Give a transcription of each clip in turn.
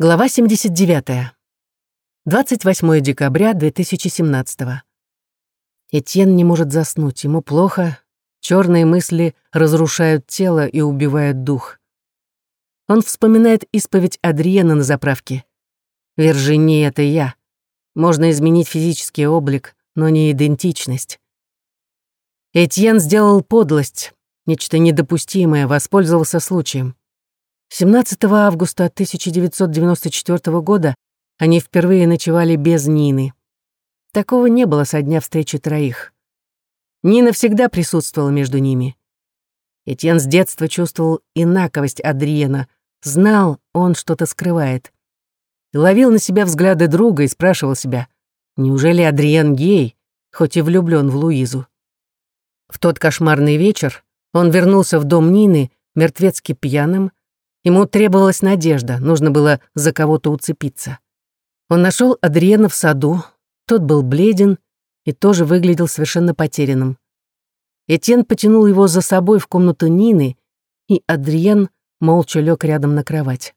Глава 79. 28 декабря 2017. Этьен не может заснуть, ему плохо, черные мысли разрушают тело и убивают дух. Он вспоминает исповедь Адриена на заправке. «Вержини — это я. Можно изменить физический облик, но не идентичность». Этьен сделал подлость, нечто недопустимое, воспользовался случаем. 17 августа 1994 года они впервые ночевали без Нины. Такого не было со дня встречи троих. Нина всегда присутствовала между ними. Этьен с детства чувствовал инаковость Адриена, знал, он что-то скрывает. Ловил на себя взгляды друга и спрашивал себя, неужели Адриен гей, хоть и влюблен в Луизу. В тот кошмарный вечер он вернулся в дом Нины мертвецки пьяным, Ему требовалась надежда, нужно было за кого-то уцепиться. Он нашел Адриена в саду, тот был бледен и тоже выглядел совершенно потерянным. Этьен потянул его за собой в комнату Нины, и Адриен молча лег рядом на кровать.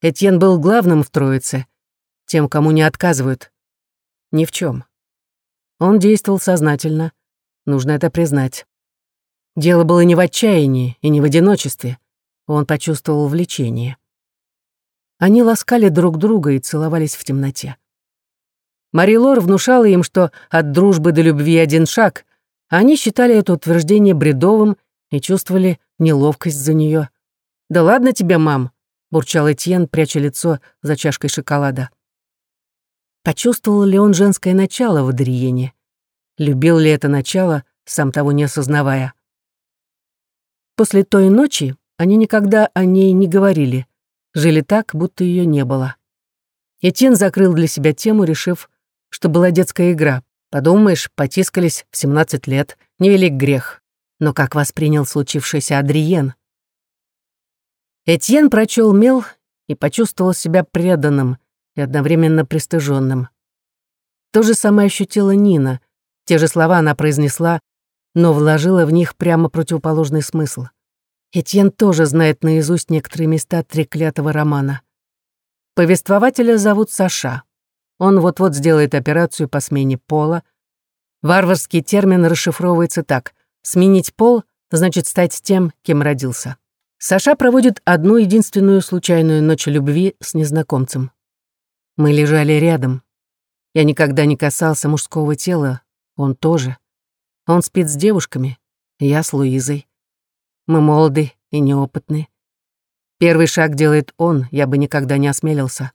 Этьен был главным в троице, тем, кому не отказывают. Ни в чем. Он действовал сознательно, нужно это признать. Дело было не в отчаянии и не в одиночестве. Он почувствовал влечение. Они ласкали друг друга и целовались в темноте. Марилор внушала им, что от дружбы до любви один шаг, они считали это утверждение бредовым и чувствовали неловкость за нее. «Да ладно тебе, мам», — бурчал Этьен, пряча лицо за чашкой шоколада. Почувствовал ли он женское начало в Адриене? Любил ли это начало, сам того не осознавая? После той ночи они никогда о ней не говорили, жили так, будто ее не было. Этьен закрыл для себя тему, решив, что была детская игра. Подумаешь, потискались в 17 лет, невелик грех. Но как воспринял случившееся Адриен? Этьен прочел мел и почувствовал себя преданным и одновременно пристыженным. То же самое ощутила Нина. Те же слова она произнесла, но вложила в них прямо противоположный смысл. Этьен тоже знает наизусть некоторые места треклятого романа. Повествователя зовут Саша. Он вот-вот сделает операцию по смене пола. Варварский термин расшифровывается так. «Сменить пол» значит стать тем, кем родился. Саша проводит одну единственную случайную ночь любви с незнакомцем. Мы лежали рядом. Я никогда не касался мужского тела, он тоже. Он спит с девушками, я с Луизой. Мы молоды и неопытны. Первый шаг делает он, я бы никогда не осмелился.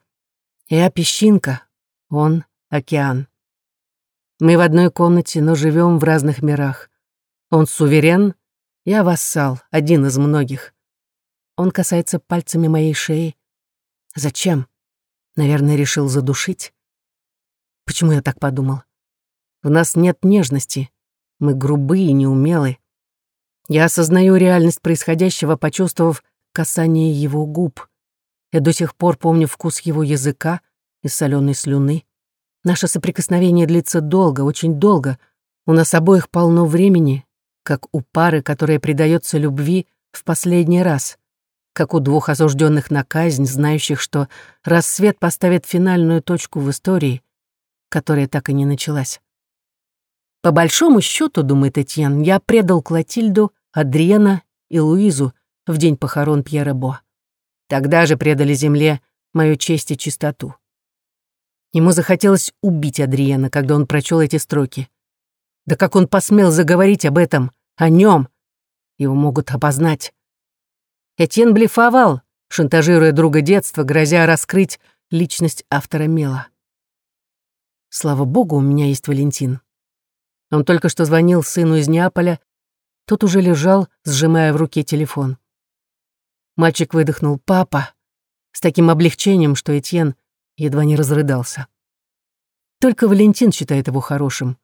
Я песчинка, он — океан. Мы в одной комнате, но живем в разных мирах. Он суверен, я вассал, один из многих. Он касается пальцами моей шеи. Зачем? Наверное, решил задушить. Почему я так подумал? В нас нет нежности. Мы грубые и неумелые. Я осознаю реальность происходящего, почувствовав касание его губ. Я до сих пор помню вкус его языка и соленой слюны. Наше соприкосновение длится долго, очень долго. У нас обоих полно времени, как у пары, которая предается любви в последний раз, как у двух осужденных на казнь, знающих, что рассвет поставит финальную точку в истории, которая так и не началась. По большому счету, думает Этьен, я предал Клотильду, Адриена и Луизу в день похорон Пьера Бо. Тогда же предали земле мою честь и чистоту. Ему захотелось убить Адриена, когда он прочел эти строки. Да как он посмел заговорить об этом, о нем? Его могут опознать. Этьен блефовал, шантажируя друга детства, грозя раскрыть личность автора мела. Слава богу, у меня есть Валентин. Он только что звонил сыну из Неаполя, тот уже лежал, сжимая в руке телефон. Мальчик выдохнул «папа» с таким облегчением, что Этьен едва не разрыдался. Только Валентин считает его хорошим.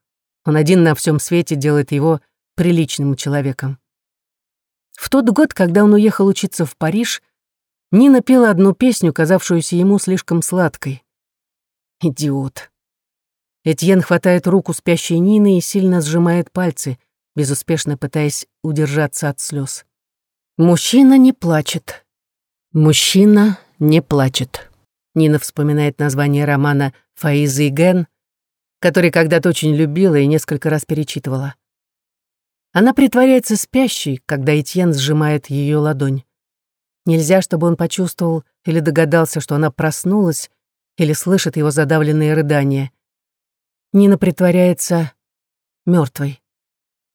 Он один на всем свете делает его приличным человеком. В тот год, когда он уехал учиться в Париж, Нина пела одну песню, казавшуюся ему слишком сладкой. Идиот. Этьен хватает руку спящей Нины и сильно сжимает пальцы, безуспешно пытаясь удержаться от слез. Мужчина не плачет. Мужчина не плачет. Нина вспоминает название романа «Фаиза и Ген», который когда-то очень любила и несколько раз перечитывала. Она притворяется спящей, когда Этьен сжимает ее ладонь. Нельзя, чтобы он почувствовал или догадался, что она проснулась или слышит его задавленные рыдания. Нина притворяется мертвой,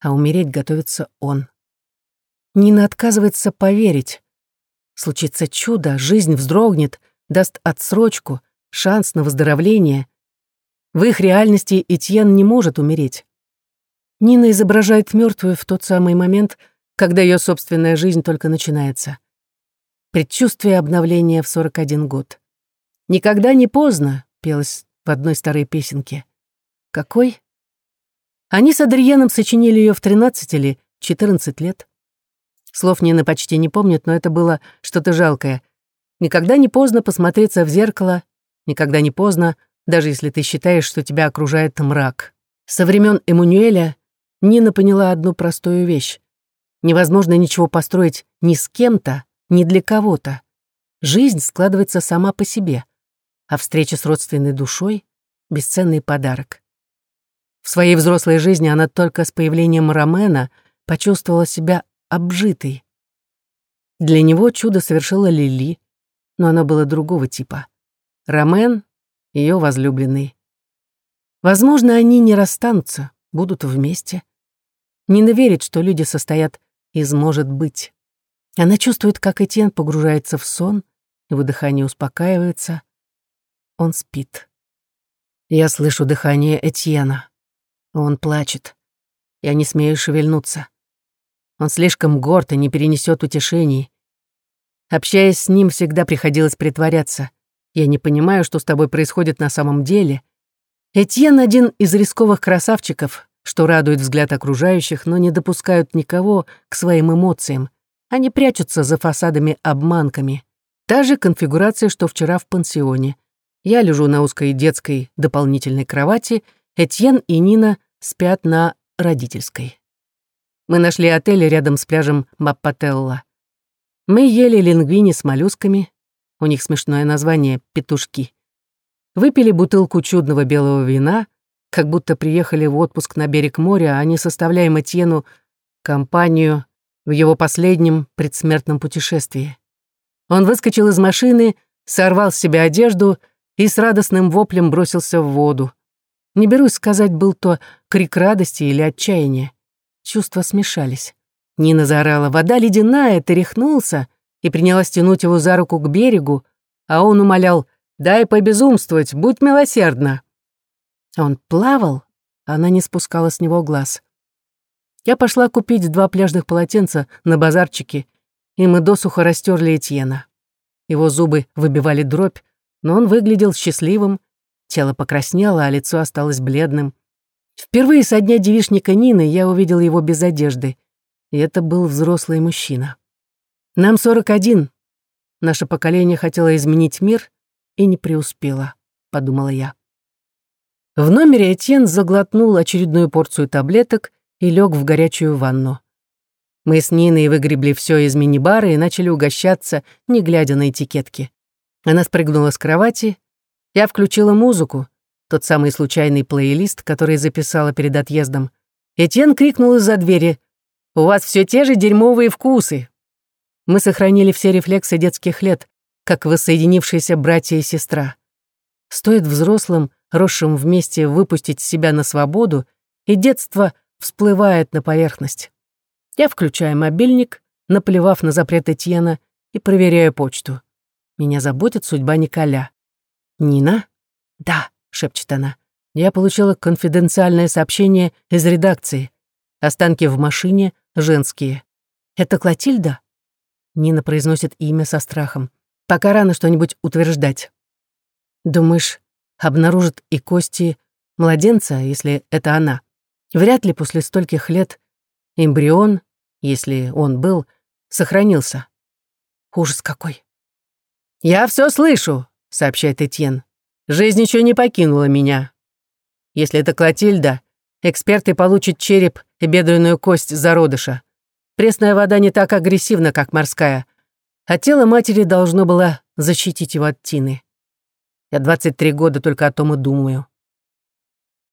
а умереть готовится он. Нина отказывается поверить. Случится чудо, жизнь вздрогнет, даст отсрочку, шанс на выздоровление. В их реальности Этьен не может умереть. Нина изображает мертвую в тот самый момент, когда ее собственная жизнь только начинается. Предчувствие обновления в 41 год. «Никогда не поздно», — пелось в одной старой песенке. «Какой?» Они с Адриеном сочинили ее в 13 или 14 лет. Слов Нина почти не помнит, но это было что-то жалкое. Никогда не поздно посмотреться в зеркало, никогда не поздно, даже если ты считаешь, что тебя окружает мрак. Со времен Эммануэля Нина поняла одну простую вещь. Невозможно ничего построить ни с кем-то, ни для кого-то. Жизнь складывается сама по себе а встреча с родственной душой — бесценный подарок. В своей взрослой жизни она только с появлением Ромена почувствовала себя обжитой. Для него чудо совершила Лили, но оно было другого типа. Ромен — ее возлюбленный. Возможно, они не расстанутся, будут вместе. Нина верит, что люди состоят из «может быть». Она чувствует, как Этьен погружается в сон, его дыхание успокаивается, он спит. Я слышу дыхание Этьена. Он плачет. Я не смею шевельнуться. Он слишком горд и не перенесет утешений. Общаясь с ним, всегда приходилось притворяться. Я не понимаю, что с тобой происходит на самом деле. Этьен один из рисковых красавчиков, что радует взгляд окружающих, но не допускают никого к своим эмоциям. Они прячутся за фасадами-обманками. Та же конфигурация, что вчера в пансионе. Я лежу на узкой детской дополнительной кровати, Этьен и Нина спят на родительской. Мы нашли отель рядом с пляжем Маппателла. Мы ели лингвини с моллюсками, у них смешное название «петушки». Выпили бутылку чудного белого вина, как будто приехали в отпуск на берег моря, а не составляем Этьену компанию в его последнем предсмертном путешествии. Он выскочил из машины, сорвал с себя одежду — и с радостным воплем бросился в воду. Не берусь сказать, был то крик радости или отчаяния. Чувства смешались. Нина заорала «Вода ледяная!» тряхнулся и принялась тянуть его за руку к берегу, а он умолял «Дай побезумствовать, будь милосердна!» Он плавал, а она не спускала с него глаз. Я пошла купить два пляжных полотенца на базарчике, и мы досуха растерли Этьена. Его зубы выбивали дробь, но он выглядел счастливым, тело покраснело, а лицо осталось бледным. Впервые со дня девишника Нины я увидел его без одежды, и это был взрослый мужчина. Нам 41. Наше поколение хотело изменить мир и не преуспело, подумала я. В номере Этьен заглотнул очередную порцию таблеток и лег в горячую ванну. Мы с Ниной выгребли все из мини-бара и начали угощаться, не глядя на этикетки. Она спрыгнула с кровати. Я включила музыку, тот самый случайный плейлист, который записала перед отъездом. Этьен крикнул из-за двери. «У вас все те же дерьмовые вкусы!» Мы сохранили все рефлексы детских лет, как воссоединившиеся братья и сестра. Стоит взрослым, росшим вместе, выпустить себя на свободу, и детство всплывает на поверхность. Я включаю мобильник, наплевав на запрет Этьена, и проверяю почту. Меня заботит судьба Николя. «Нина?» «Да», — шепчет она. «Я получила конфиденциальное сообщение из редакции. Останки в машине женские. Это Клотильда?» Нина произносит имя со страхом. «Пока рано что-нибудь утверждать». «Думаешь, обнаружат и кости младенца, если это она? Вряд ли после стольких лет эмбрион, если он был, сохранился. Ужас какой. «Я все слышу», — сообщает Этьен. «Жизнь еще не покинула меня. Если это Клотильда, эксперты получат череп и бедренную кость зародыша. Пресная вода не так агрессивна, как морская, а тело матери должно было защитить его от тины. Я 23 года только о том и думаю.